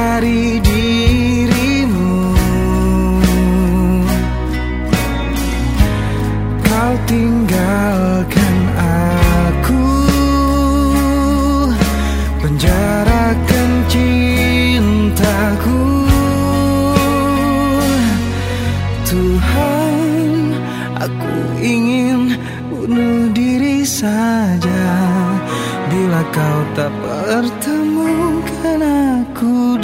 dari dirimu. Kau tinggalkan aku. Penjarakan cintaku. Tuhan aku ingin bunuh diri saja. Bila kau tak pertemukan aku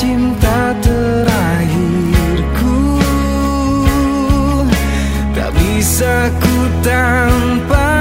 cinta terakhirku. Tak bisa ku tanpamu